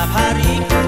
setiap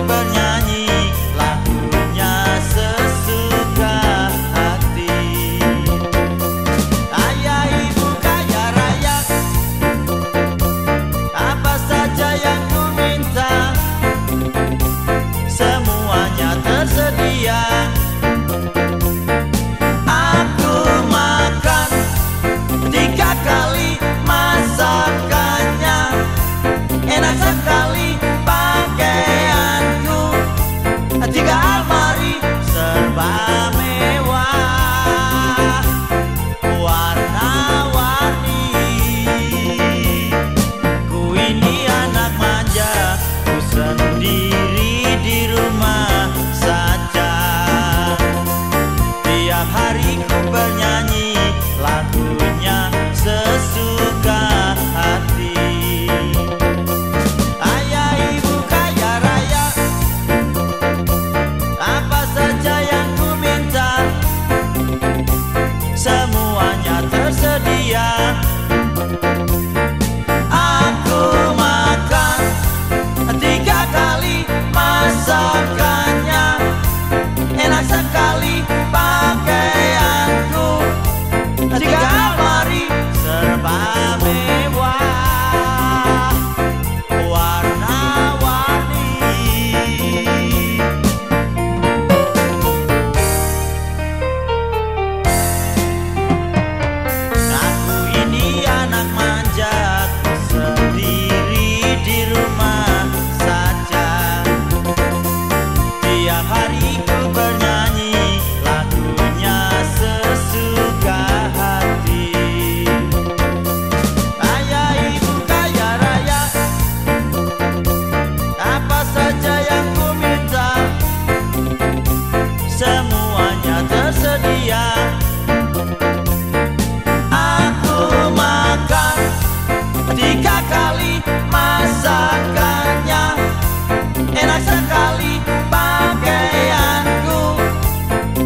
indah sekali pakaianku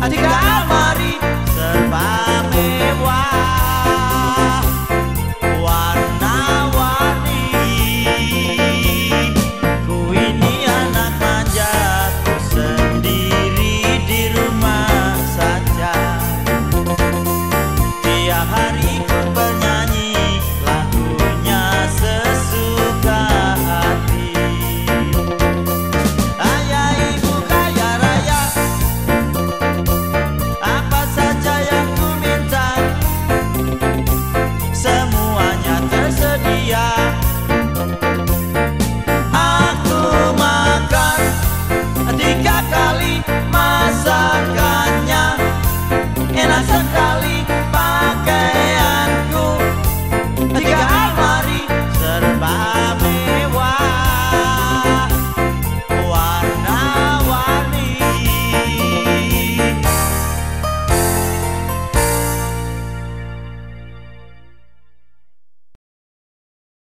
Jika almari serba mewah Warna-warni. Ku ini anak manja Sendiri di rumah saja. Tiap hari